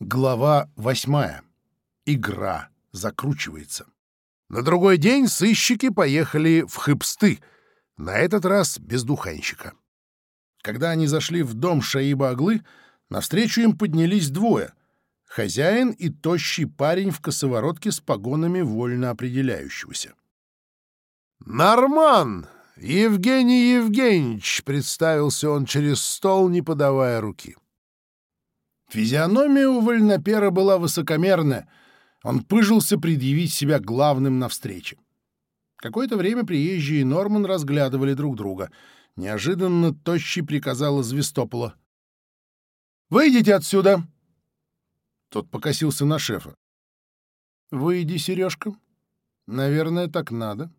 Глава восьмая. Игра закручивается. На другой день сыщики поехали в Хыбсты, на этот раз без духанщика. Когда они зашли в дом Шаиба Аглы, навстречу им поднялись двое — хозяин и тощий парень в косоворотке с погонами вольно определяющегося. «Норман! Евгений Евгеньевич!» — представился он через стол, не подавая руки. Физиономия у Вольнопера была высокомерная. Он пыжился предъявить себя главным на встрече. Какое-то время приезжие и Норман разглядывали друг друга. Неожиданно Тощий приказала Звестопола. «Выйдите отсюда!» Тот покосился на шефа. «Выйди, Сережка. Наверное, так надо».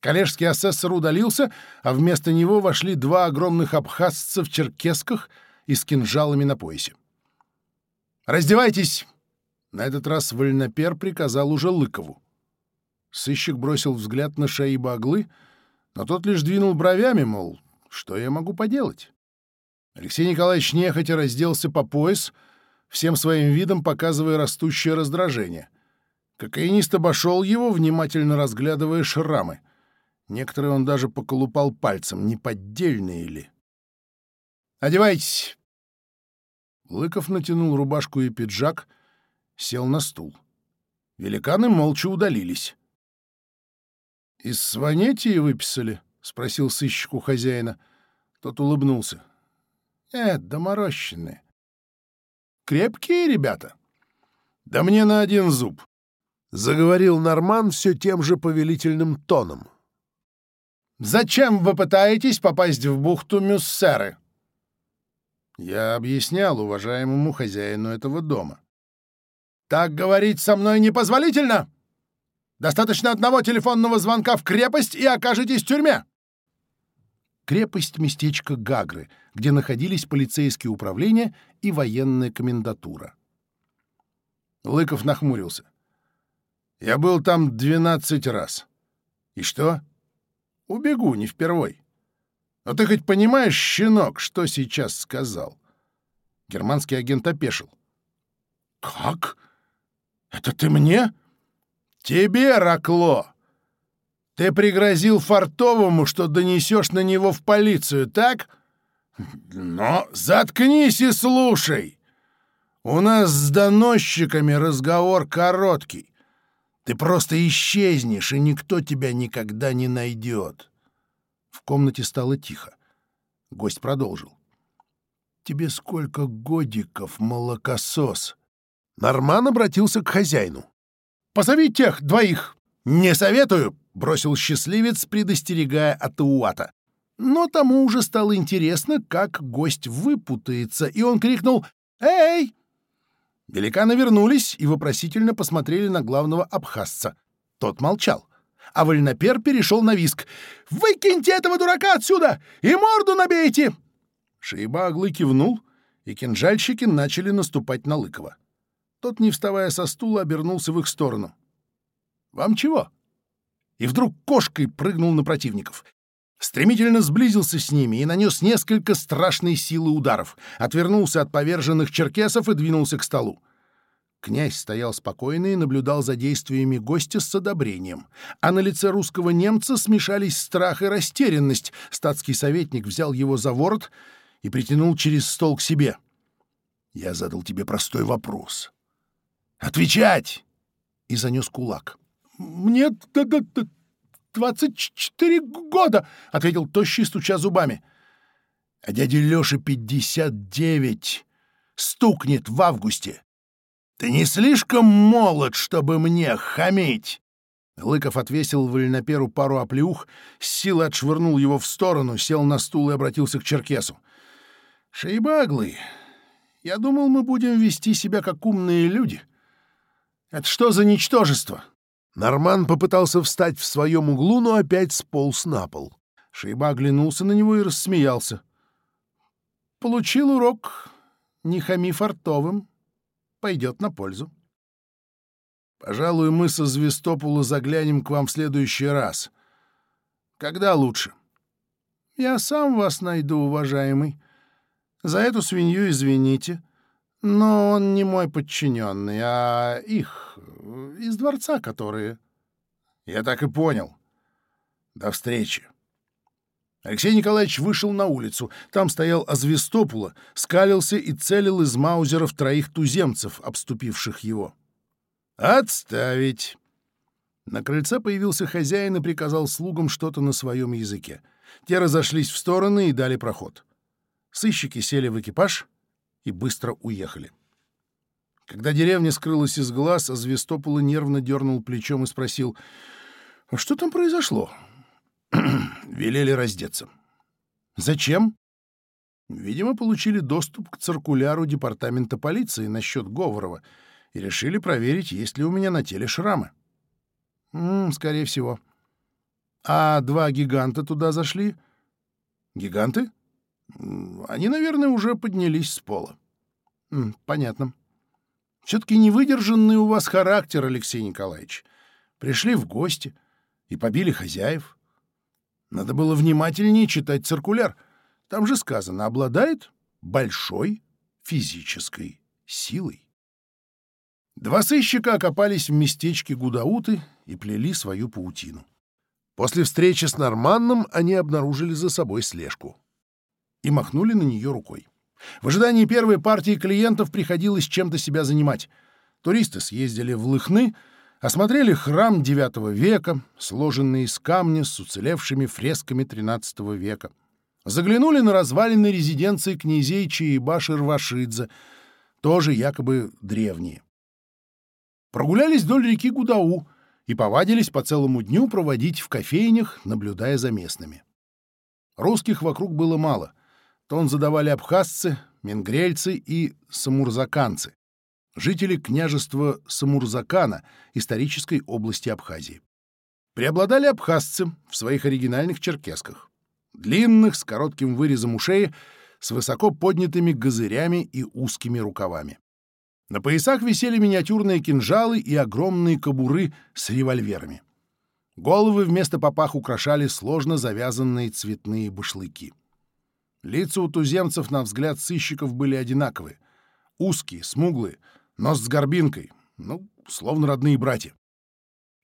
Коллежский асессор удалился, а вместо него вошли два огромных абхазца в черкесках и с кинжалами на поясе. «Раздевайтесь!» На этот раз вольнопер приказал уже Лыкову. Сыщик бросил взгляд на Шаиба Аглы, но тот лишь двинул бровями, мол, что я могу поделать? Алексей Николаевич нехотя разделся по пояс, всем своим видом показывая растущее раздражение. Кокаинист обошел его, внимательно разглядывая шрамы. Некоторые он даже поколупал пальцем, неподдельные ли. «Одевайтесь!» Лыков натянул рубашку и пиджак, сел на стул. Великаны молча удалились. «Из Сванетии выписали?» — спросил сыщик у хозяина. Тот улыбнулся. «Э, доморощенные. Крепкие ребята. Да мне на один зуб», — заговорил Норман все тем же повелительным тоном. «Зачем вы пытаетесь попасть в бухту Мюссеры?» Я объяснял уважаемому хозяину этого дома. «Так говорить со мной непозволительно! Достаточно одного телефонного звонка в крепость и окажетесь в тюрьме!» Крепость — местечко Гагры, где находились полицейские управления и военная комендатура. Лыков нахмурился. «Я был там двенадцать раз. И что? Убегу не впервой. Но а ты хоть понимаешь, щенок, что сейчас сказал?» Германский агент опешил. «Как? Это ты мне?» «Тебе, Ракло! Ты пригрозил Фартовому, что донесешь на него в полицию, так? Но заткнись и слушай! У нас с доносчиками разговор короткий. Ты просто исчезнешь, и никто тебя никогда не найдет» комнате стало тихо. Гость продолжил. «Тебе сколько годиков, молокосос?» Норман обратился к хозяину. «Позови тех двоих!» «Не советую!» — бросил счастливец, предостерегая Атауата. Но тому уже стало интересно, как гость выпутается, и он крикнул «Эй!». Великаны вернулись и вопросительно посмотрели на главного абхазца. Тот молчал. А вольнопер перешел на виск. «Выкиньте этого дурака отсюда и морду набейте!» Шейба оглы кивнул, и кинжальщики начали наступать на Лыкова. Тот, не вставая со стула, обернулся в их сторону. «Вам чего?» И вдруг кошкой прыгнул на противников. Стремительно сблизился с ними и нанес несколько страшной силы ударов, отвернулся от поверженных черкесов и двинулся к столу. Князь стоял спокойно и наблюдал за действиями гостя с одобрением. А на лице русского немца смешались страх и растерянность. Статский советник взял его за ворот и притянул через стол к себе. «Я задал тебе простой вопрос». «Отвечать!» — и занес кулак. «Мне двадцать четыре года!» — ответил тощий, стуча зубами. «А дядя Лёше пятьдесят девять. Стукнет в августе!» Ты не слишком молод, чтобы мне хамить!» Лыков отвесил Вальноперу пару оплеух, с силой отшвырнул его в сторону, сел на стул и обратился к Черкесу. Шейбаглы, я думал, мы будем вести себя как умные люди. Это что за ничтожество?» Норман попытался встать в своем углу, но опять сполз на пол. Шейба оглянулся на него и рассмеялся. «Получил урок, не хами фартовым» пойдет на пользу. Пожалуй, мы со Звистопула заглянем к вам в следующий раз. Когда лучше? Я сам вас найду, уважаемый. За эту свинью извините, но он не мой подчиненный, а их, из дворца, которые... Я так и понял. До встречи. Алексей Николаевич вышел на улицу. Там стоял Азвестопула, скалился и целил из маузеров троих туземцев, обступивших его. «Отставить!» На крыльце появился хозяин и приказал слугам что-то на своем языке. Те разошлись в стороны и дали проход. Сыщики сели в экипаж и быстро уехали. Когда деревня скрылась из глаз, Азвестопула, нервно дернул плечом и спросил, «А что там произошло?» Велели раздеться. «Зачем?» Видимо, получили доступ к циркуляру департамента полиции насчет Говорова и решили проверить, есть ли у меня на теле шрамы. М -м, скорее всего. А два гиганта туда зашли? Гиганты? Они, наверное, уже поднялись с пола. М, понятно. Все-таки невыдержанный у вас характер, Алексей Надо было внимательнее читать циркуляр. Там же сказано «обладает большой физической силой». Два сыщика окопались в местечке Гудауты и плели свою паутину. После встречи с Норманном они обнаружили за собой слежку и махнули на нее рукой. В ожидании первой партии клиентов приходилось чем-то себя занимать. Туристы съездили в Лыхны — осмотрели храм IX века, сложенный из камня с уцелевшими фресками XIII века. Заглянули на развалины резиденции князей Чаебаши Рвашидзе, тоже якобы древние. Прогулялись вдоль реки Гудау и повадились по целому дню проводить в кофейнях, наблюдая за местными. Русских вокруг было мало. Тон задавали абхазцы, менгрельцы и самурзаканцы жители княжества Самурзакана исторической области Абхазии. Преобладали абхазцы в своих оригинальных черкесках. Длинных, с коротким вырезом ушей, с высоко поднятыми газырями и узкими рукавами. На поясах висели миниатюрные кинжалы и огромные кобуры с револьверами. Головы вместо попах украшали сложно завязанные цветные башлыки. Лица у туземцев, на взгляд сыщиков, были одинаковые. Узкие, смуглые, нос с горбинкой, ну, словно родные братья.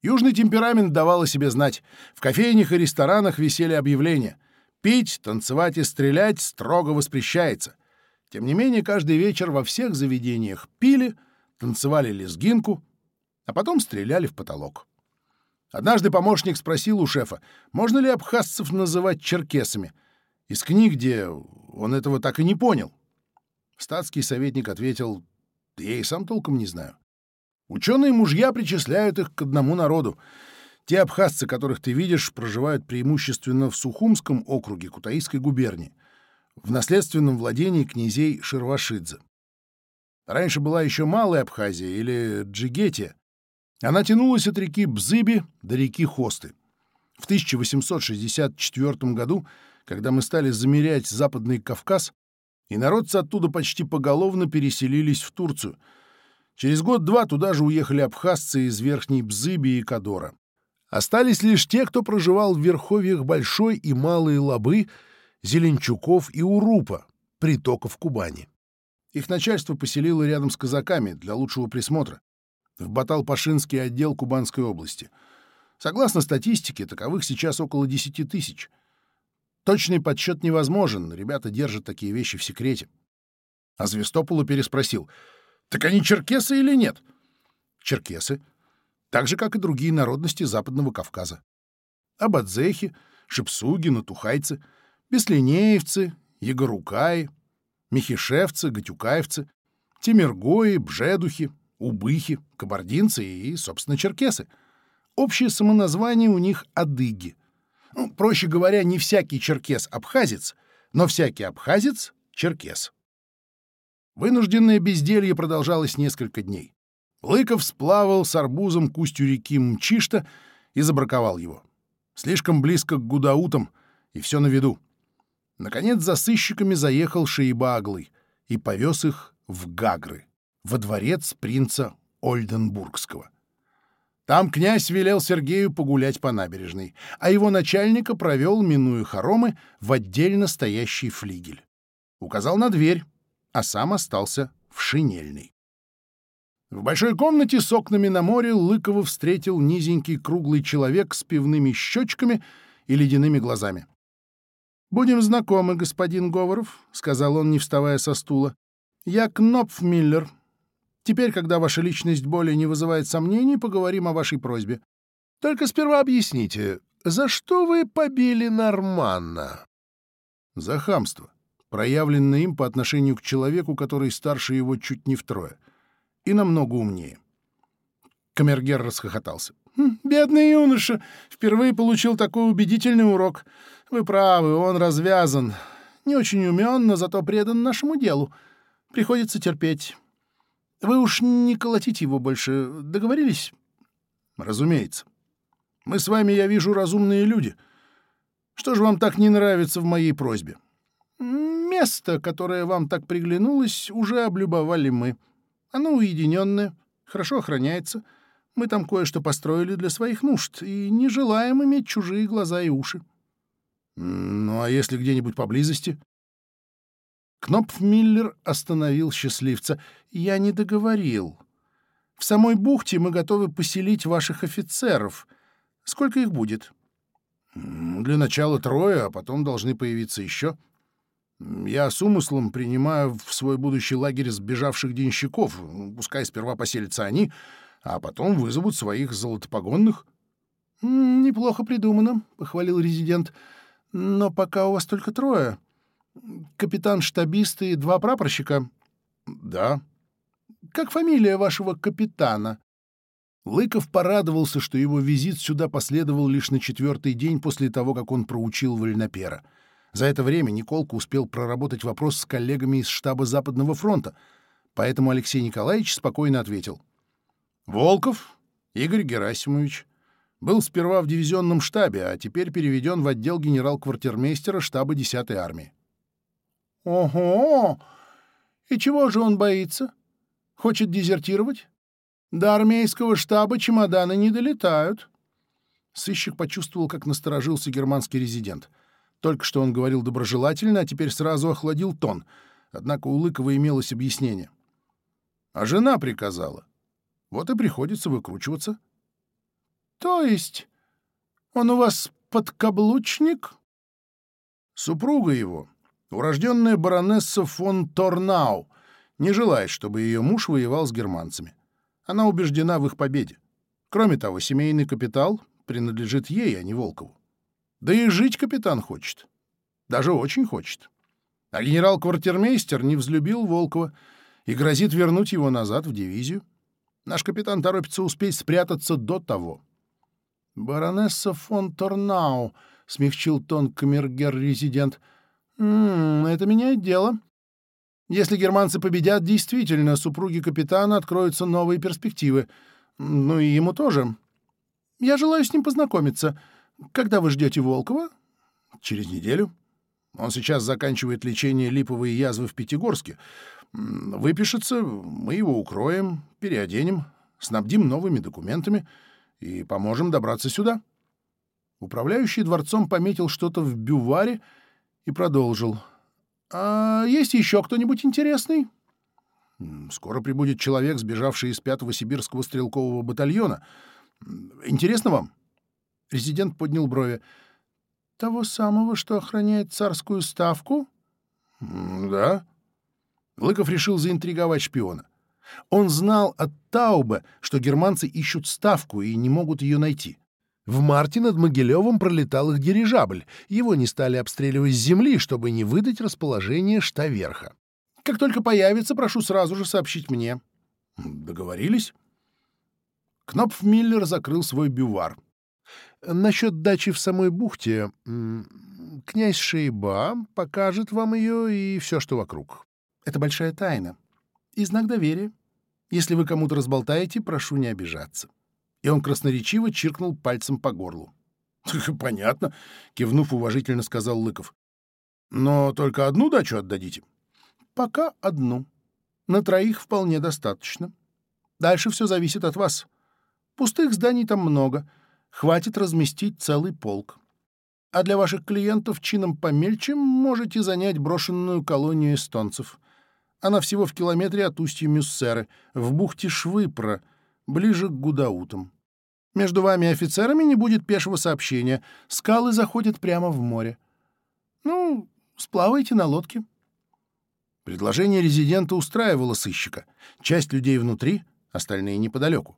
Южный темперамент давал о себе знать. В кофейнях и ресторанах висели объявления. Пить, танцевать и стрелять строго воспрещается. Тем не менее, каждый вечер во всех заведениях пили, танцевали лезгинку, а потом стреляли в потолок. Однажды помощник спросил у шефа, можно ли абхазцев называть черкесами. Из книг, где он этого так и не понял. Статский советник ответил, я и сам толком не знаю. Ученые мужья причисляют их к одному народу. Те абхазцы, которых ты видишь, проживают преимущественно в Сухумском округе Кутаисской губернии в наследственном владении князей Шервашидзе. Раньше была еще Малая Абхазия или Джигетия. Она тянулась от реки Бзыби до реки Хосты. В 1864 году, когда и народ с оттуда почти поголовно переселились в Турцию. Через год-два туда же уехали абхазцы из Верхней Бзыби и Кадора. Остались лишь те, кто проживал в верховьях Большой и Малой Лабы, Зеленчуков и Урупа, притоков Кубани. Их начальство поселило рядом с казаками для лучшего присмотра, в Батал-Пашинский отдел Кубанской области. Согласно статистике, таковых сейчас около 10 тысяч — Точный подсчет невозможен, ребята держат такие вещи в секрете. А Звестополу переспросил, «Так они черкесы или нет?» «Черкесы, так же, как и другие народности Западного Кавказа. Абадзехи, шипсуги, натухайцы, беслинеевцы, егорукаи, михишевцы, гатюкаевцы, темиргои, бжедухи, убыхи, кабардинцы и, собственно, черкесы. Общее самоназвание у них — адыги. Ну, проще говоря, не всякий черкес — абхазец, но всякий абхазец — черкес. Вынужденное безделье продолжалось несколько дней. Лыков сплавал с арбузом к устью реки Мчишта и забраковал его. Слишком близко к гудаутам, и все на виду. Наконец за сыщиками заехал Шаиба и повез их в Гагры, во дворец принца Ольденбургского. Там князь велел Сергею погулять по набережной, а его начальника провел, минуя хоромы, в отдельно стоящий флигель. Указал на дверь, а сам остался в шинельной. В большой комнате с окнами на море Лыкова встретил низенький круглый человек с пивными щечками и ледяными глазами. «Будем знакомы, господин Говоров», — сказал он, не вставая со стула. «Я Кнопфмиллер, Теперь, когда ваша личность более не вызывает сомнений, поговорим о вашей просьбе. Только сперва объясните, за что вы побили Норманна?» «За хамство, проявленное им по отношению к человеку, который старше его чуть не втрое, и намного умнее». Камергер расхохотался. «Хм, «Бедный юноша! Впервые получил такой убедительный урок. Вы правы, он развязан. Не очень умен, но зато предан нашему делу. Приходится терпеть». Вы уж не колотите его больше. Договорились? Разумеется. Мы с вами, я вижу, разумные люди. Что же вам так не нравится в моей просьбе? Место, которое вам так приглянулось, уже облюбовали мы. Оно уединенное, хорошо охраняется. Мы там кое-что построили для своих нужд и не желаем иметь чужие глаза и уши. Ну а если где-нибудь поблизости? Кнопф Миллер остановил счастливца. «Я не договорил. В самой бухте мы готовы поселить ваших офицеров. Сколько их будет?» «Для начала трое, а потом должны появиться еще. Я с умыслом принимаю в свой будущий лагерь сбежавших денщиков. Пускай сперва поселятся они, а потом вызовут своих золотопогонных». «Неплохо придумано», — похвалил резидент. «Но пока у вас только трое». Капитан штабисты и два прапорщика?» «Да». «Как фамилия вашего капитана?» Лыков порадовался, что его визит сюда последовал лишь на четвертый день после того, как он проучил вольнопера. За это время Николка успел проработать вопрос с коллегами из штаба Западного фронта, поэтому Алексей Николаевич спокойно ответил. «Волков Игорь Герасимович. Был сперва в дивизионном штабе, а теперь переведен в отдел генерал-квартирмейстера штаба 10-й армии. «Ого! И чего же он боится? Хочет дезертировать? До армейского штаба чемоданы не долетают». Сыщик почувствовал, как насторожился германский резидент — только что он говорил доброжелательно, а теперь сразу охладил тон. Однако у Лыкова имелось объяснение. А жена приказала. Вот и приходится выкручиваться. — То есть он у Урожденная баронесса фон Торнау не желает, чтобы ее муж воевал с германцами. Она убеждена в их победе. Кроме того, семейный капитал принадлежит ей, а не Волкову. Да и жить капитан хочет. Даже очень хочет. А генерал-квартирмейстер не взлюбил Волкова и грозит вернуть его назад в дивизию. Наш капитан торопится успеть спрятаться до того. «Баронесса фон Торнау», — смягчил тон камергер-резидент, — это меняет дело. Если германцы победят, действительно, супруги капитана откроются новые перспективы. Ну и ему тоже. Я желаю с ним познакомиться. Когда вы ждете Волкова? Через неделю. Он сейчас заканчивает лечение липовой язвы в Пятигорске. Выпишется, мы его укроем, переоденем, снабдим новыми документами и поможем добраться сюда. Управляющий дворцом пометил что-то в бюваре — и продолжил. «А есть еще кто-нибудь интересный?» «Скоро прибудет человек, сбежавший из пятого сибирского стрелкового батальона. Интересно вам?» Резидент поднял брови. «Того самого, что охраняет царскую ставку?» «Да». Лыков решил заинтриговать шпиона. Он знал от Таубе, что германцы ищут ставку и не могут ее найти. В марте над Могилевом пролетал их дирижабль. Его не стали обстреливать с земли, чтобы не выдать расположение штаверха. Как только появится, прошу сразу же сообщить мне. Договорились? Кнопф Миллер закрыл свой бювар. Насчет дачи в самой бухте. Князь Шейба покажет вам ее и все, что вокруг. Это большая тайна. И знак доверия. Если вы кому-то разболтаете, прошу не обижаться. И он красноречиво чиркнул пальцем по горлу. «Понятно», — кивнув уважительно, сказал Лыков. «Но только одну дачу отдадите?» «Пока одну. На троих вполне достаточно. Дальше все зависит от вас. Пустых зданий там много. Хватит разместить целый полк. А для ваших клиентов чином помельче можете занять брошенную колонию эстонцев. Она всего в километре от устья Мюссеры, в бухте Швыпра — ближе к Гудаутам. Между вами офицерами не будет пешего сообщения. Скалы заходят прямо в море. Ну, сплавайте на лодке. Предложение резидента устраивало сыщика. Часть людей внутри, остальные неподалеку.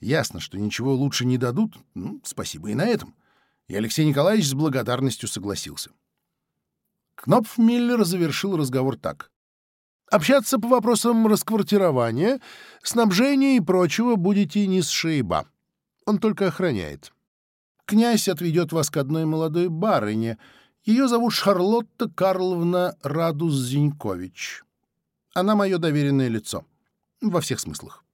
Ясно, что ничего лучше не дадут, ну, спасибо и на этом. И Алексей Николаевич с благодарностью согласился. Кнопф Миллер завершил разговор так. Общаться по вопросам расквартирования, снабжения и прочего будете не с Шейба. Он только охраняет. Князь отведет вас к одной молодой барыне. Ее зовут Шарлотта Карловна Радус-Зинькович. Она мое доверенное лицо. Во всех смыслах.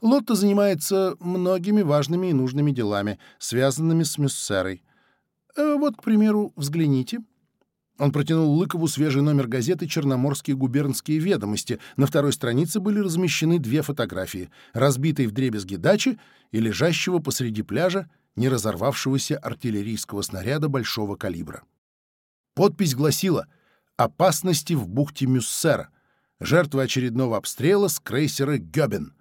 Лотта занимается многими важными и нужными делами, связанными с Мюссерой. Э, вот, к примеру, взгляните — он протянул Лыкову свежий номер газеты «Черноморские губернские ведомости». На второй странице были размещены две фотографии — разбитой вдребезги дачи и лежащего посреди пляжа не разорвавшегося артиллерийского снаряда большого калибра. Подпись гласила «Опасности в бухте Мюссера. Жертва очередного обстрела с крейсера «Гёбен».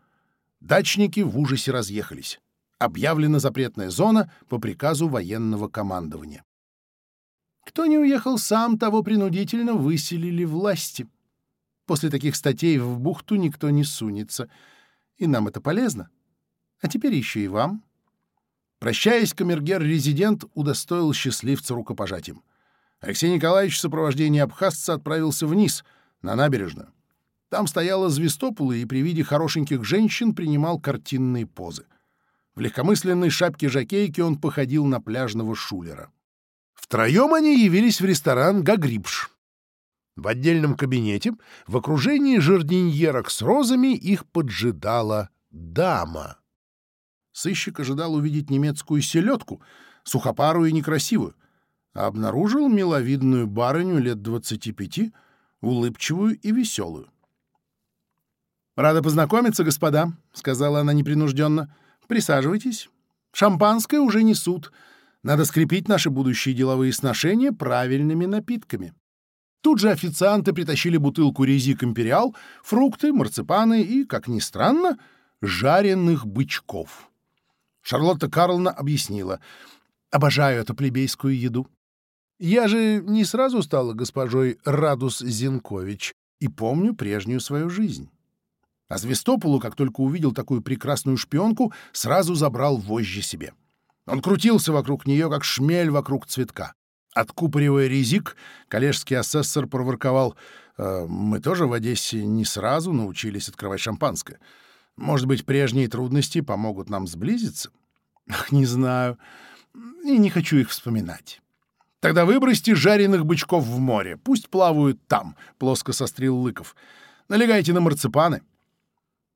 Дачники в ужасе разъехались. Объявлена запретная зона по приказу военного командования. Кто не уехал сам, того принудительно выселили власти. После таких статей в бухту никто не сунется. И нам это полезно. А теперь еще и вам. Прощаясь, камергер-резидент удостоил счастливца рукопожатием. Алексей Николаевич в сопровождении абхазца отправился вниз, на набережную. Там стояла звестопола и при виде хорошеньких женщин принимал картинные позы. В легкомысленной шапке жакейки он походил на пляжного шулера. Втроем они явились в ресторан «Гагрибш». В отдельном кабинете в окружении жердиньерок с розами их поджидала дама. Сыщик ожидал увидеть немецкую селедку, сухопарую и некрасивую, а обнаружил миловидную барыню лет 25, улыбчивую и веселую. «Рада познакомиться, господа», — сказала она непринужденно. «Присаживайтесь. Шампанское уже несут. Надо скрепить наши будущие деловые сношения правильными напитками. Тут же официанты притащили бутылку резик империал, фрукты, марципаны и, как ни странно, жареных бычков. Шарлотта Карлна объяснила. «Обожаю эту плебейскую еду. Я же не сразу стала госпожой Радус Зинкович и помню прежнюю свою жизнь». А Звестополу, как только увидел такую прекрасную шпионку, сразу забрал вожжи себе. — Он крутился вокруг нее, как шмель вокруг цветка. Откупоривая резик, коллежский асессор проворковал. «Э, «Мы тоже в Одессе не сразу научились открывать шампанское. Может быть, прежние трудности помогут нам сблизиться?» Ах, «Не знаю. И не хочу их вспоминать». «Тогда выбросьте жареных бычков в море. Пусть плавают там», — плоско сострил Лыков. «Налегайте на марципаны».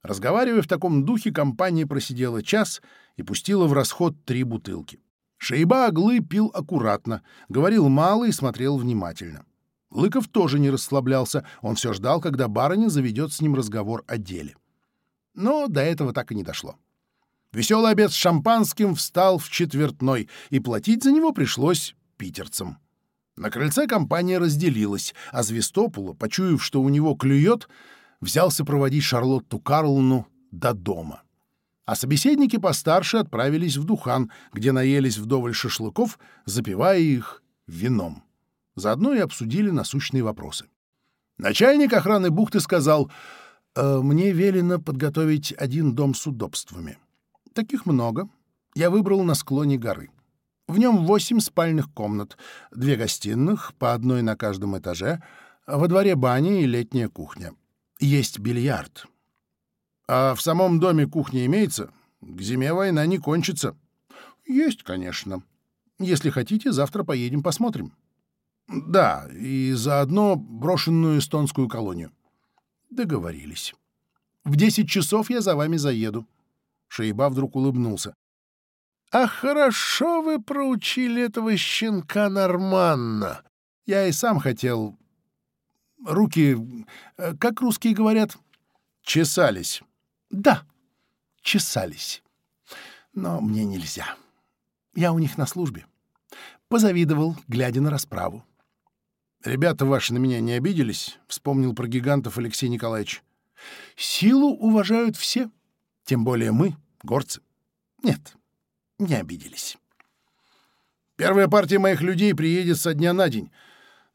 Разговаривая в таком духе, компания просидела час и пустила в расход три бутылки. Шейба Аглы пил аккуратно, говорил мало и смотрел внимательно. Лыков тоже не расслаблялся, он все ждал, когда барыня заведет с ним разговор о деле. Но до этого так и не дошло. Веселый обед с шампанским встал в четвертной, и платить за него пришлось питерцам. На крыльце компания разделилась, а Звистопула, почуяв, что у него клюет, Взялся проводить Шарлотту Карлну до дома. А собеседники постарше отправились в Духан, где наелись вдоволь шашлыков, запивая их вином. Заодно и обсудили насущные вопросы. Начальник охраны бухты сказал, «Э, «Мне велено подготовить один дом с удобствами. Таких много. Я выбрал на склоне горы. В нем восемь спальных комнат, две гостиных, по одной на каждом этаже, во дворе баня и летняя кухня есть бильярд. А в самом доме кухни имеется? К зиме война не кончится. Есть, конечно. Если хотите, завтра поедем посмотрим. Да, и заодно брошенную эстонскую колонию. Договорились. В десять часов я за вами заеду. Шейба вдруг улыбнулся. «А хорошо вы проучили этого щенка Норманна. Я и сам хотел руки, э, как русские говорят, чесались. Да, чесались. Но мне нельзя. Я у них на службе. Позавидовал, глядя на расправу. «Ребята ваши на меня не обиделись?» — вспомнил про гигантов Алексей Николаевич. «Силу уважают все, тем более мы, горцы. Нет, не обиделись». «Первая партия моих людей приедет со дня на день.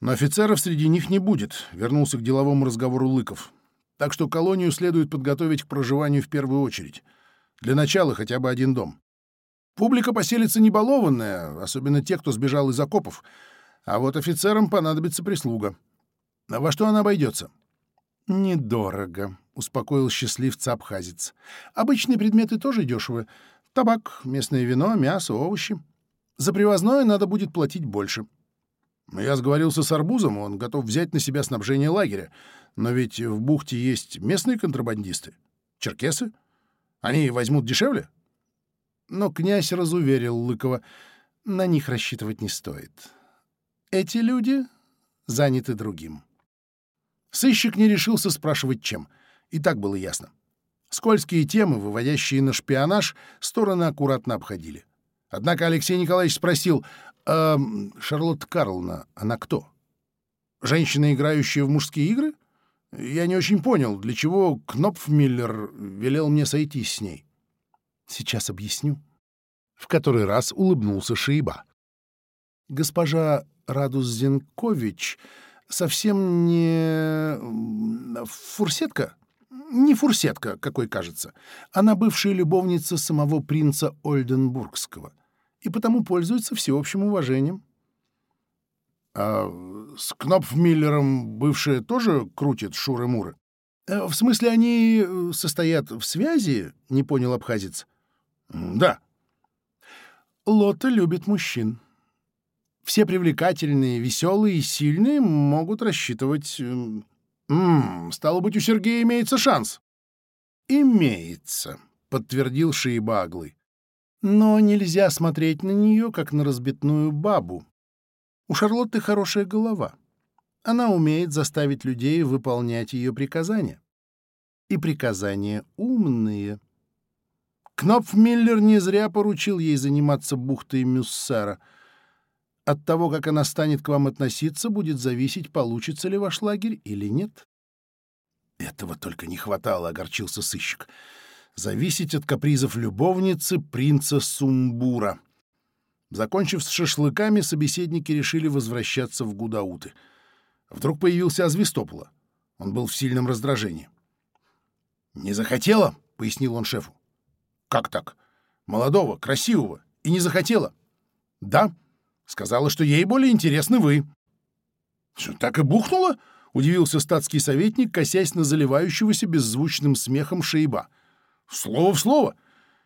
но офицеров среди них не будет», — вернулся к деловому разговору Лыков. «Так что колонию следует подготовить к проживанию в первую очередь. Для начала хотя бы один дом. Публика поселится небалованная, особенно те, кто сбежал из окопов, а вот офицерам понадобится прислуга. А во что она обойдется? «Недорого», — успокоил счастливца абхазец. «Обычные предметы тоже дешевы. Табак, местное вино, мясо, овощи. За привозное надо будет платить больше». Но я сговорился с Арбузом, он готов взять на себя снабжение лагеря. Но ведь в бухте есть местные контрабандисты. Черкесы? Они возьмут дешевле? Но князь разуверил Лыкова. На них рассчитывать не стоит. Эти люди заняты другим. Сыщик не решился спрашивать, чем. И так было ясно. Скользкие темы, выводящие на шпионаж, стороны аккуратно обходили. Однако Алексей Николаевич спросил, «А Шарлотта Карловна, она кто? Женщина, играющая в мужские игры? Я не очень понял, для чего Кнопфмиллер велел мне сойтись с ней. Сейчас объясню. В который раз и потому пользуется всеобщим уважением. — А с Кнопфмиллером бывшие тоже крутят шуры-муры? Э, — В смысле, они э, состоят в связи? — не понял абхазец. — Да. — Лота любит мужчин. Все привлекательные, веселые и сильные могут рассчитывать... «Ммм, стало быть, у Сергея имеется шанс». «Имеется», — подтвердил Шиебаглый. Но нельзя смотреть на нее, как на разбитную бабу. У Шарлотты хорошая голова. Она умеет заставить людей выполнять ее приказания. И приказания умные. Кнопф Миллер не зря поручил ей заниматься бухтой Мюссара — от того, как она станет к вам относиться, будет зависеть, получится ли ваш лагерь или нет. Этого только не хватало, огорчился сыщик зависеть от капризов любовницы принца Сумбура. Закончив с шашлыками, собеседники решили возвращаться в Гудауты. Вдруг появился Азвистопола. Он был в сильном раздражении. «Не захотела?» — пояснил он шефу. «Как так? Молодого, красивого. И не захотела?» «Да. Сказала, что ей более интересны вы». «Что, так и бухнуло?» — удивился статский советник, косясь на заливающегося беззвучным смехом шейба — «Слово в слово.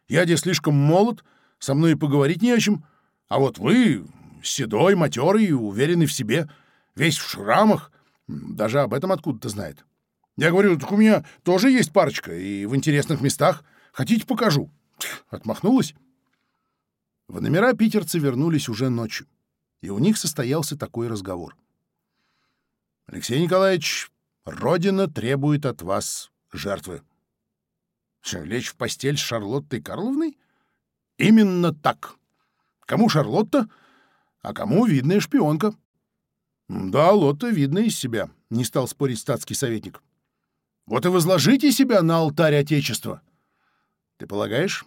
Я где слишком молод, со мной и поговорить не о чем. А вот вы седой, матерый и уверенный в себе, весь в шрамах, даже об этом откуда-то знает. Я говорю, так у меня тоже есть парочка, и в Лечь в постель с Шарлоттой Карловной? Именно так. Кому Шарлотта, а кому видная шпионка. Да, Лотта видна из себя, не стал спорить статский советник. Вот и возложите себя на алтарь Отечества. Ты полагаешь?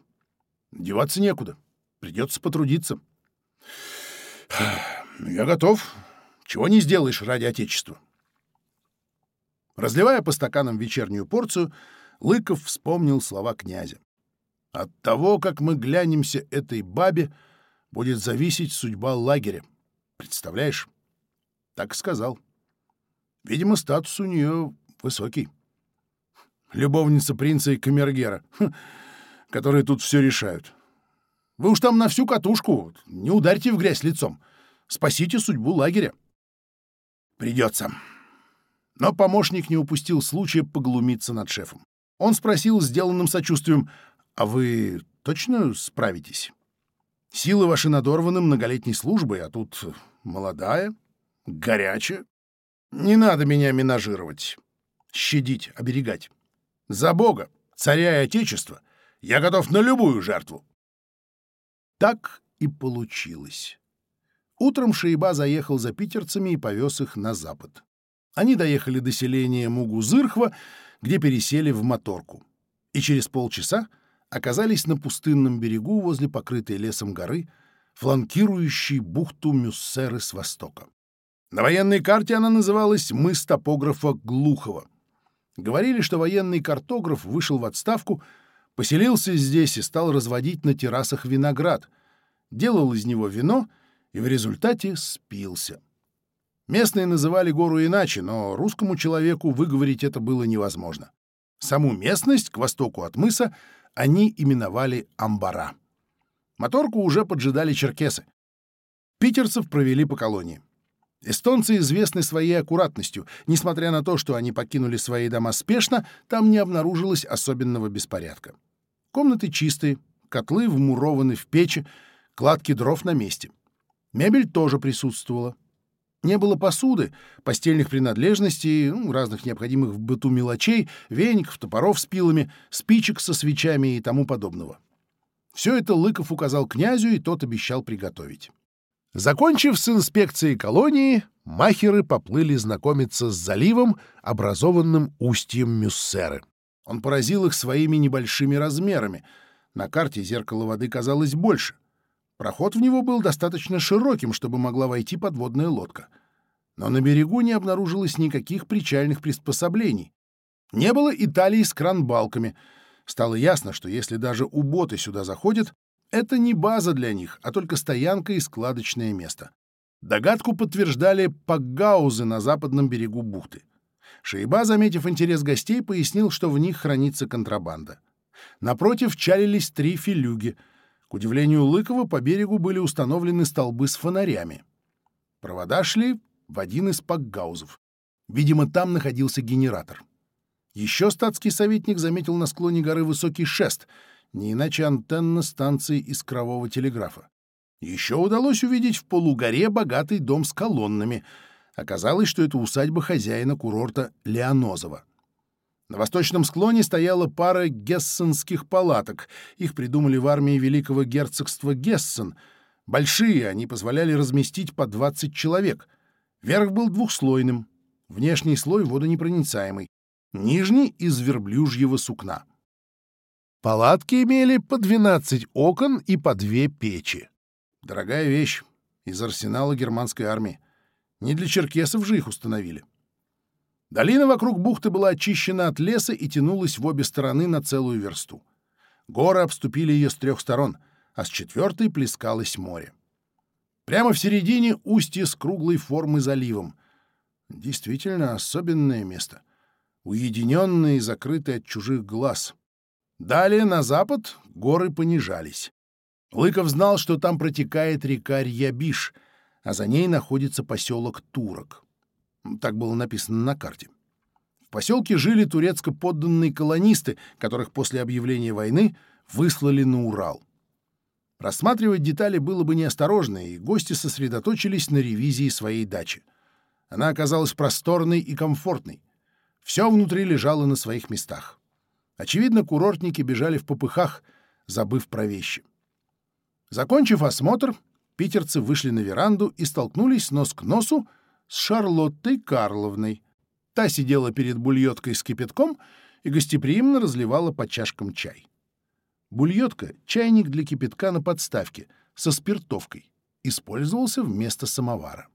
Деваться некуда. Придется потрудиться. Ну, я готов. Чего не сделаешь ради Отечества. Разливая по стаканам вечернюю порцию, Лыков вспомнил слова князя. «От того, как мы глянемся этой бабе, будет зависеть судьба лагеря. Представляешь?» Так сказал. Видимо, статус у нее высокий. Любовница принца и камергера, которые тут все решают. Вы уж там на всю катушку, не ударьте в грязь лицом. Спасите судьбу лагеря. Придется. Но помощник не упустил случая поглумиться над шефом. Он спросил сделанным сочувствием, «А вы точно справитесь? Силы ваши надорваны многолетней службой, а тут молодая, горячая. Не надо меня минажировать, щадить, оберегать. За Бога, царя и Отечество, я готов на любую жертву». Так и получилось. Утром Шейба заехал за питерцами и повез их на запад. Они доехали до селения Мугузырхва, где пересели в моторку. И через полчаса оказались на пустынном берегу возле покрытой лесом горы, фланкирующей бухту Мюссеры с востока. На военной карте она называлась «Мыс топографа Глухова». Говорили, что военный картограф вышел в отставку, поселился здесь и стал разводить на террасах виноград, делал из него вино и в результате спился. Местные называли гору иначе, но русскому человеку выговорить это было невозможно. Саму местность к востоку от мыса они именовали Амбара. Моторку уже поджидали черкесы. Питерцев провели по колонии. Эстонцы известны своей аккуратностью. Несмотря на то, что они покинули свои дома спешно, там не обнаружилось особенного беспорядка. Комнаты чистые, котлы вмурованы в печи, кладки дров на месте. Мебель тоже присутствовала. Не было посуды, постельных принадлежностей, ну, разных необходимых в быту мелочей, веников, топоров с пилами, спичек со свечами и тому подобного. Все это Лыков указал князю, и тот обещал приготовить. Закончив с инспекцией колонии, махеры поплыли знакомиться с заливом, образованным устьем Мюссеры. Он поразил их своими небольшими размерами. На карте зеркало воды казалось больше. Проход в него был достаточно широким, чтобы могла войти подводная лодка но на берегу не обнаружилось никаких причальных приспособлений. Не было и талии с кран-балками. Стало ясно, что если даже уботы сюда заходят, это не база для них, а только стоянка и складочное место. Догадку подтверждали пакгаузы на западном берегу бухты. Шейба, заметив интерес гостей, пояснил, что в них хранится контрабанда. Напротив чалились три филюги. К удивлению Лыкова, по берегу были установлены столбы с фонарями. Провода шли в один из пакгаузов. Видимо, там находился генератор. Еще статский советник заметил на склоне горы высокий шест, не иначе антенна станции искрового телеграфа. Еще удалось увидеть в полугоре богатый дом с колоннами. Оказалось, что это усадьба хозяина курорта Леонозова. На восточном склоне стояла пара гессенских палаток. Их придумали в армии Великого герцогства Гессен. Большие они позволяли разместить по 20 человек. Верх был двухслойным, внешний слой водонепроницаемый, нижний — из верблюжьего сукна. Палатки имели по 12 окон и по две печи. Дорогая вещь из арсенала германской армии. Не для черкесов же их установили. Долина вокруг бухты была очищена от леса и тянулась в обе стороны на целую версту. Горы обступили ее с трех сторон, а с четвертой плескалось море. Прямо в середине устье с круглой формы заливом. Действительно особенное место. Уединенное и закрытое от чужих глаз. Далее на запад горы понижались. Лыков знал, что там протекает река Рьябиш, а за ней находится поселок Турок. Так было написано на карте. В поселке жили Рассматривать детали было бы неосторожно, и гости сосредоточились на ревизии своей дачи. Она оказалась просторной и комфортной. Все внутри лежало на своих местах. Очевидно, курортники бежали в попыхах, забыв про вещи. Закончив осмотр, питерцы вышли на веранду и столкнулись нос к носу с Шарлоттой Карловной. Та сидела перед бульоткой с кипятком и гостеприимно разливала по чашкам чай. Бульетка, чайник для кипятка на подставке, со спиртовкой, использовался вместо самовара.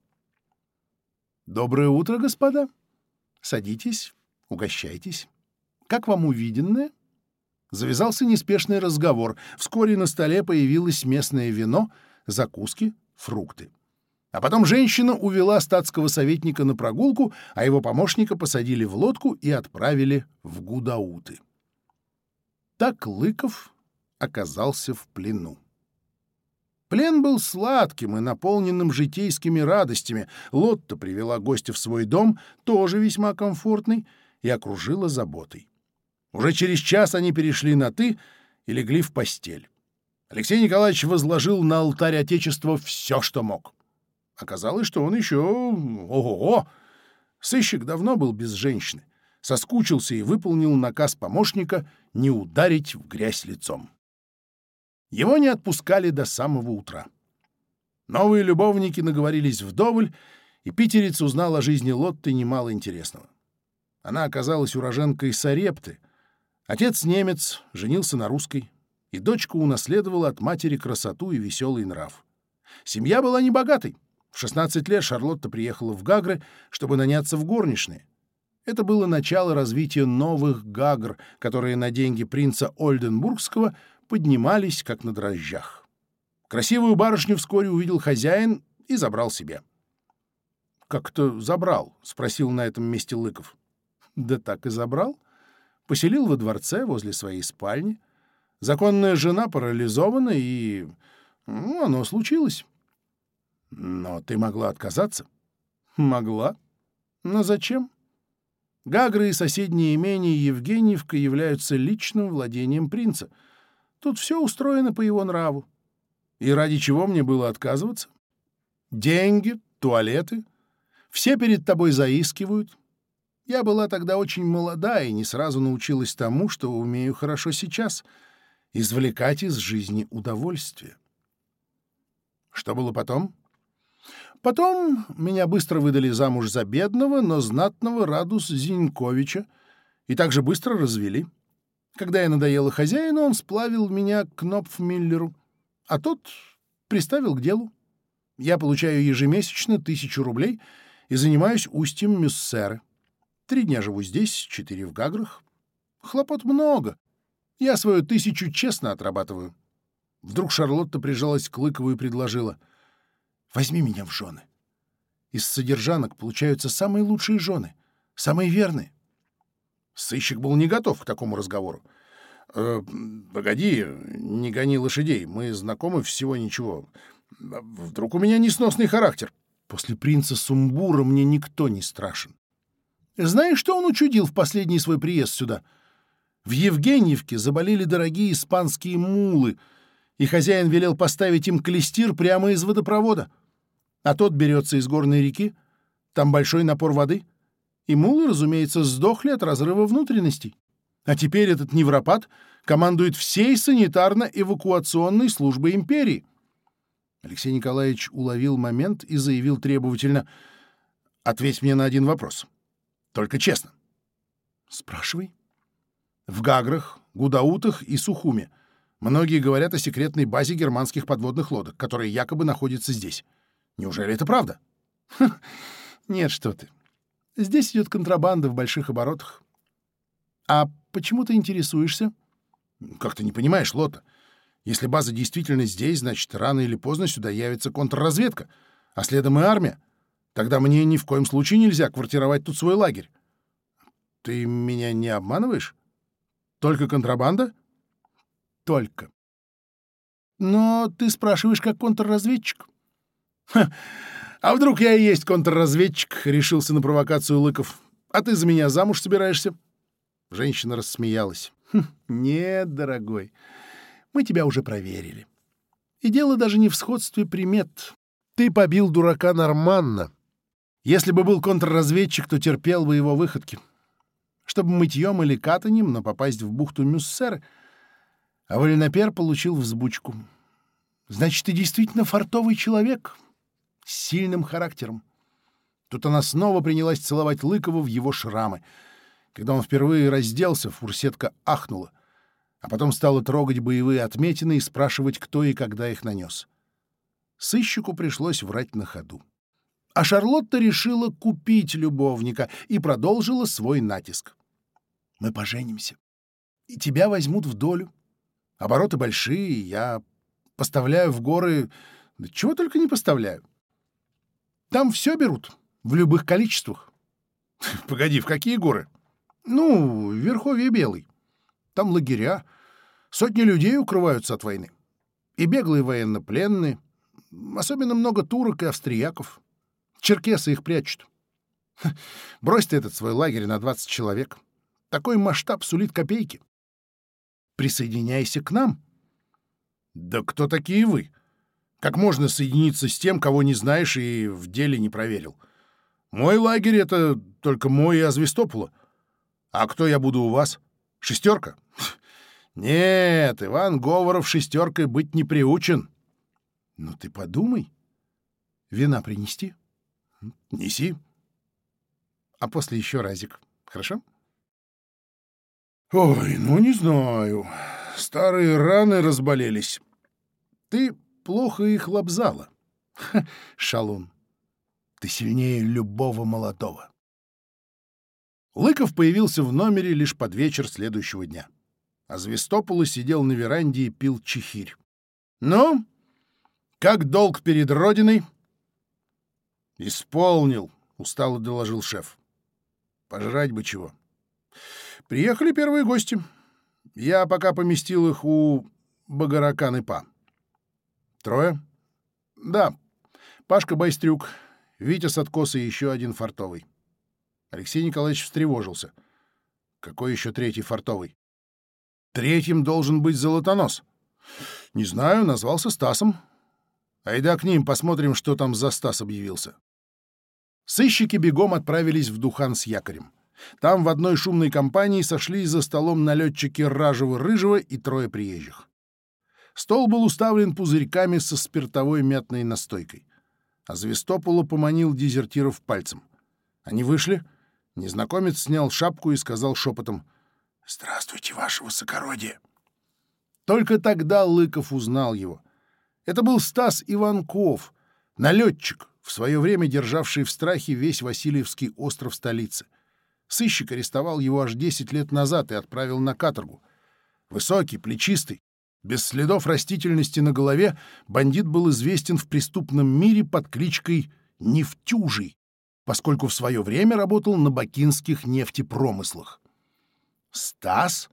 «Доброе утро, господа! Садитесь, угощайтесь. Как вам увиденное?» Завязался неспешный разговор. Вскоре на столе появилось местное вино, закуски, фрукты. А потом женщина увела статского советника на прогулку, а его помощника посадили в лодку и отправили в Гудауты. Так Лыков оказался в плену. Плен был сладким и наполненным житейскими радостями. Лотта привела гостя в свой дом, тоже весьма комфортный, и окружила заботой. Уже через час они перешли на «ты» и легли в постель. Алексей Николаевич возложил на алтарь Отечества все, что мог. Оказалось, что он еще... Ого-го! Сыщик давно был без женщины, соскучился и выполнил наказ помощника не ударить в грязь лицом. Его не отпускали до самого утра. Новые любовники наговорились вдоволь, и питерец узнал о жизни Лотты немало интересного. Она оказалась уроженкой Сарепты. Отец немец, женился на русской, и дочка унаследовала от матери красоту и веселый нрав. Семья была небогатой. В 16 лет Шарлотта приехала в Гагры, чтобы наняться в горничные. Это было начало развития новых Гагр, которые на деньги принца Ольденбургского – поднимались, как на дрожжах. Красивую барышню вскоре увидел хозяин и забрал себе. «Как-то забрал?» — спросил на этом месте Лыков. «Да так и забрал. Поселил во дворце возле своей спальни. Законная жена парализована, и... Ну, оно случилось. Но ты могла отказаться?» «Могла. Но зачем?» Гагры и соседние имения Евгеньевка являются личным владением принца — Тут все устроено по его нраву. И ради чего мне было отказываться? Деньги, туалеты. Все перед тобой заискивают. Я была тогда очень молода и не сразу научилась тому, что умею хорошо сейчас — извлекать из жизни удовольствие. Что было потом? Потом меня быстро выдали замуж за бедного, но знатного Радус Зиньковича и также быстро развели — когда я надоела хозяину, он сплавил меня к Кнопфмиллеру, а тот приставил к делу. Я получаю ежемесячно тысячу рублей и занимаюсь устьем Мюссеры. Три дня живу здесь, четыре в Гаграх. Хлопот много. Я свою тысячу честно отрабатываю. Вдруг Шарлотта прижалась к Лыкову и предложила. «Возьми меня в жены. Из содержанок получаются самые лучшие жены, самые верные. Сыщик был не готов к такому разговору. «Э, «Погоди, не гони лошадей, мы знакомы всего ничего. Вдруг у меня несносный характер?» «После принца Сумбура мне никто не страшен». «Знаешь, что он учудил в последний свой приезд сюда?» В Евгеньевке заболели дорогие испанские мулы, и хозяин велел поставить им клестир прямо из водопровода. А тот берется из горной реки, там большой напор воды — и мулы, разумеется, сдохли от разрыва внутренностей. А теперь этот невропат командует всей санитарно-эвакуационной службой империи. Алексей Николаевич уловил момент и заявил требовательно «Ответь мне на один вопрос. Только честно». «Спрашивай». В Гаграх, Гудаутах и Сухуме многие говорят о секретной базе германских подводных лодок, которая якобы находится здесь. Неужели это правда? «Нет, что ты. Здесь идет контрабанда в больших оборотах. А почему ты интересуешься? Как ты не понимаешь, Лота? Если база действительно здесь, значит, рано или поздно сюда явится контрразведка, а следом и армия. Тогда мне ни в коем случае нельзя квартировать тут свой лагерь. Ты меня не обманываешь? Только контрабанда? Только. Но ты спрашиваешь, как контрразведчик? Ха. А вдруг я и есть контрразведчик, решился на провокацию Лыков. А ты за меня замуж собираешься? Женщина рассмеялась. Хм, нет, дорогой, мы тебя уже проверили. И дело даже не в сходстве примет. Ты побил дурака нормально. Если бы был контрразведчик, то терпел бы его выходки. Чтобы мытьем или катанем, но попасть в бухту Мюссер, а Валенопер получил взбучку. Значит, ты действительно фартовый человек, сильным характером. Тут она снова принялась целовать Лыкову в его шрамы. Когда он впервые разделся, фурсетка ахнула, а потом стала трогать боевые отметины и спрашивать, кто и когда их нанес. Сыщику пришлось врать на ходу. А Шарлотта решила купить любовника и продолжила свой натиск. «Мы поженимся, и тебя возьмут в долю. Обороты большие, я поставляю в горы... Да чего только не поставляю. Там все берут, в любых количествах. Погоди, в какие горы? Ну, в Верховье Белый. Там лагеря. Сотни людей укрываются от войны. И беглые военнопленные. Особенно много турок и австрияков. Черкесы их прячут. Брось ты этот свой лагерь на 20 человек. Такой масштаб сулит Как можно соединиться с тем, кого не знаешь и в деле не проверил? Мой лагерь — это только мой и Азвистопола. А кто я буду у вас? Шестерка? Нет, Иван Говоров шестеркой быть не приучен. Ну ты подумай. Вина принести? Неси. А после еще разик. Хорошо? Ой, ну не знаю. Старые раны разболелись. Ты плохо их лобзала. Ха, шалун, ты сильнее любого молодого. Лыков появился в номере лишь под вечер следующего дня. А Звестопола сидел на веранде и пил чехирь. «Ну, как долг перед Родиной?» «Исполнил», — устало доложил шеф. «Пожрать бы чего». «Приехали первые гости. Я пока поместил их у Багаракан и Па. Трое? Да. Пашка Байстрюк, Витя с откоса и еще один фартовый. Алексей Николаевич встревожился. Какой еще третий фартовый? Третьим должен быть Золотонос. Не знаю, назвался Стасом. Айда к ним, посмотрим, что там за Стас объявился. Сыщики бегом отправились в Духан с якорем. Там в одной шумной компании сошлись за столом налетчики Ражева-Рыжего и трое приезжих. Стол был уставлен пузырьками со спиртовой мятной настойкой. а Азвестополо поманил дезертиров пальцем. Они вышли. Незнакомец снял шапку и сказал шепотом «Здравствуйте, ваше высокородие!» Только тогда Лыков узнал его. Это был Стас Иванков, налетчик, в свое время державший в страхе весь Васильевский остров столицы. Сыщик арестовал его аж 10 лет назад и отправил на каторгу. Высокий, плечистый, без следов растительности на голове бандит был известен в преступном мире под кличкой «Нефтюжий», поскольку в свое время работал на бакинских нефтепромыслах. «Стас?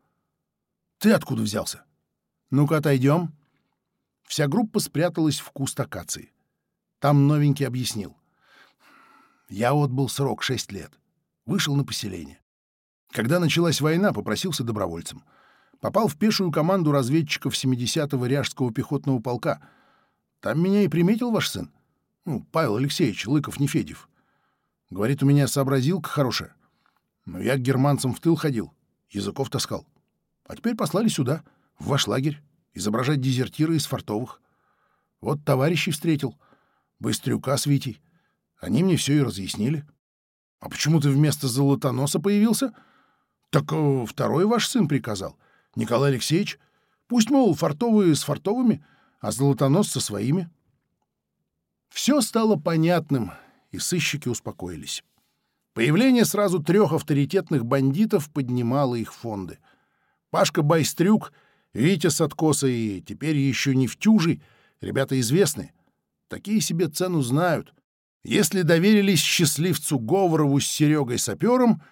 Ты откуда взялся? Ну-ка, отойдем». Вся группа спряталась в куст акации. Там новенький объяснил. «Я отбыл срок шесть лет. Вышел на поселение. Когда началась война, попросился добровольцем — попал в пешую команду разведчиков 70-го ряжского пехотного полка. Там меня и приметил ваш сын. Ну, Павел Алексеевич Лыков-Нефедев. Говорит, у меня сообразилка хорошая. Но я к германцам в тыл ходил, языков таскал. А теперь послали сюда, в ваш лагерь, изображать дезертиры из фортовых. Вот товарищей встретил, Быстрюка с Витей. Они мне все и разъяснили. А почему ты вместо Золотоноса появился? Так э, второй ваш сын приказал — Николай Алексеевич. Пусть, мол, фартовые с фартовыми, а Золотонос со своими. Все стало понятным, и сыщики успокоились. Появление сразу трех авторитетных бандитов поднимало их фонды. Пашка Байстрюк, Витя Садкоса и теперь еще Нефтюжий — ребята известные. Такие себе цену знают. Если доверились счастливцу Говорову с Серегой Сапером,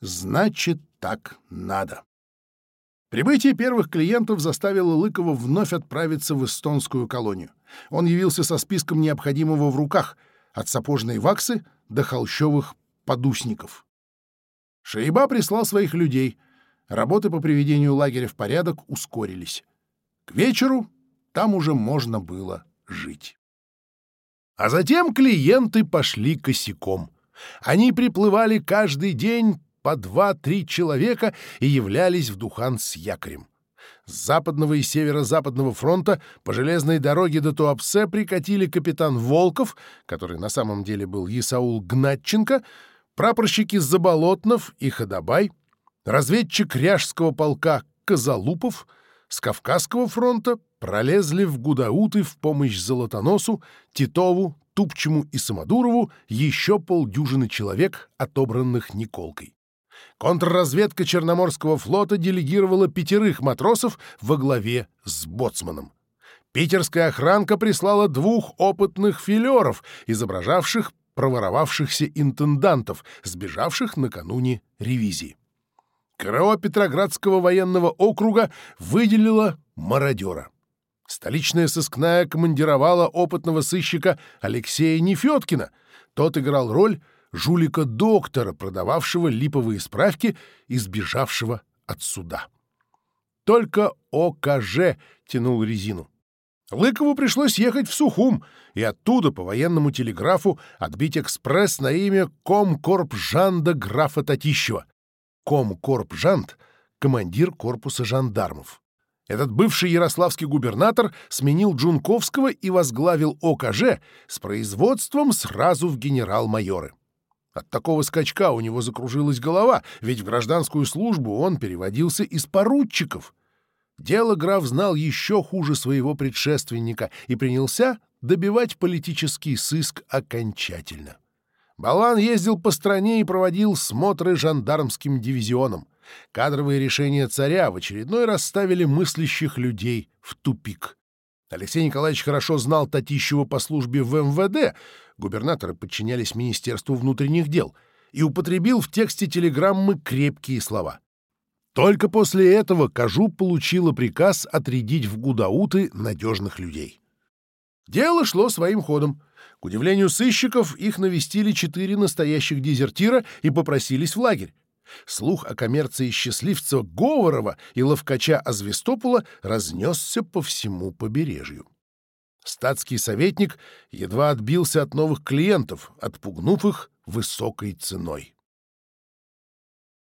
значит, так надо. Прибытие первых клиентов заставило Лыкова вновь отправиться в эстонскую колонию. Он явился со списком необходимого в руках — от сапожной ваксы до холщовых подусников. Шейба прислал своих людей. Работы по приведению лагеря в порядок ускорились. К вечеру там уже можно было жить. А затем клиенты пошли косяком. Они приплывали каждый день по два-три человека и являлись в Духан с якорем. С западного и северо-западного фронта по железной дороге до Туапсе прикатили капитан Волков, который на самом деле был Исаул Гнатченко, прапорщики Заболотнов и Ходобай, разведчик Ряжского полка Козалупов, с Кавказского фронта пролезли в Гудауты в помощь Золотоносу, Титову, Тупчему и Самодурову еще полдюжины человек, отобранных Николкой. Контрразведка Черноморского флота делегировала пятерых матросов во главе с боцманом. Питерская охранка прислала двух опытных филеров, изображавших проворовавшихся интендантов, сбежавших накануне ревизии. КРО Петроградского военного округа выделила мародера. Столичная сыскная командировала опытного сыщика Алексея Нефедкина. Тот играл роль жулика доктора, продававшего липовые справки и сбежавшего от суда. Только ОКЖ тянул резину. Лыкову пришлось ехать в Сухум и оттуда по военному телеграфу отбить экспресс на имя Комкорп Жанда графа Татищева. Комкорп Жанд, командир корпуса жандармов. Этот бывший ярославский губернатор сменил Джунковского и возглавил ОКЖ с производством сразу в генерал-майоры. От такого скачка у него закружилась голова, ведь в гражданскую службу он переводился из поручиков. Дело граф знал еще хуже своего предшественника и принялся добивать политический сыск окончательно. Балан ездил по стране и проводил смотры жандармским дивизионом. Кадровые решения царя в очередной раз ставили мыслящих людей в тупик. Алексей Николаевич хорошо знал Татищева по службе в МВД — Губернаторы подчинялись Министерству внутренних дел и употребил в тексте телеграммы крепкие слова. Только после этого Кажу получила приказ отрядить в Гудауты надежных людей. Дело шло своим ходом. К удивлению сыщиков, их навестили четыре настоящих дезертира и попросились в лагерь. Слух о коммерции счастливца Говорова и ловкача Азвестопула разнесся по всему побережью статский советник едва отбился от новых клиентов, отпугнув их высокой ценой.